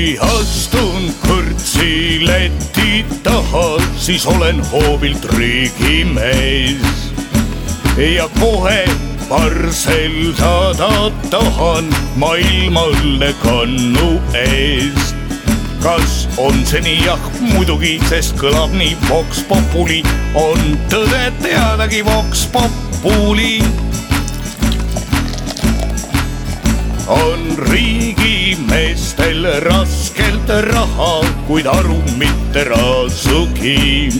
kui astun kõrtsi leti taha, siis olen hoovilt riigimees ja kohe parseldada tahan maailma õllekannu eest. kas on see nii? jah, muidugi, sest kõlab nii Vox Populi, on tõde teadagi Vox Populi. on riigimeestel raskelt raha, kuid aru mitte raasugi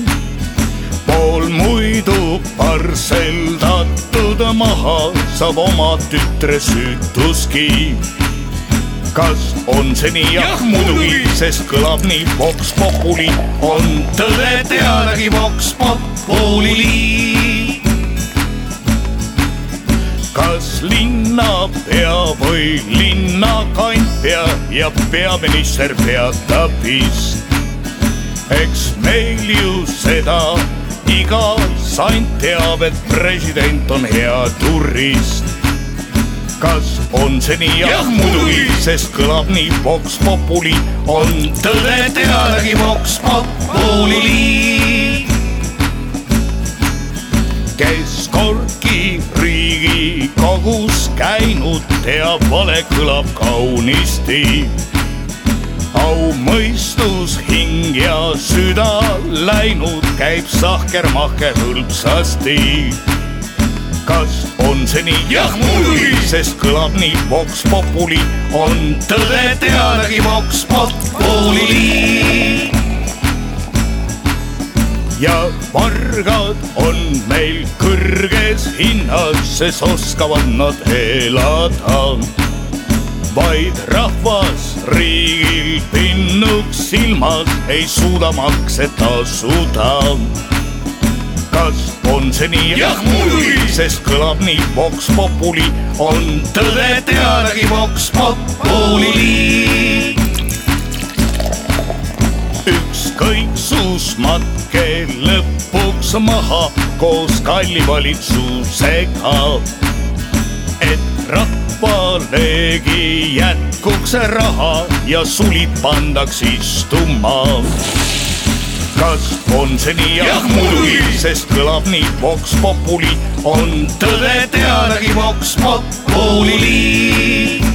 pool muidu parseldatud maha saab oma tütre süütuski. kas on see nii? jah, muidugi, sest kõlab nii Vox Populi, on tõde teadagi Vox Populi. kas linnapea või linnakandpea ja peaminister peatab vist? eks meil ju seda iga sant teab, et president on hea turist. kas on see nii? jah, muidugi, sest kõlab nii Vox Populi, on tõde teadagi Vox Populi. Riigikogus käinud, teab, vale kõlab kaunisti au mõistus, hing ja süda läinud, käib sahkermahker hõlpsasti. kas on see nii? jah, muidugi, sest kõlab nii Vox Populi, on tõde teadagi Vox Populi. ja vargad on meil kõrges hinnas, sest oskavad nad elada vaid rahvas riigil pinnuks silmas ei suuda makse tasuda. kas on see nii? jah, muidugi, sest kõlab nii Vox Populi, on tõde teadagi Vox Populi. Lõpuks maha koos kalli valitsusega, et rahvalegi jätkuks raha ja sulid pandaks istuma. kas on see nii? jah, muidugi, sest kõlab nii Vox Populi, on tõde teadagi Vox Populi.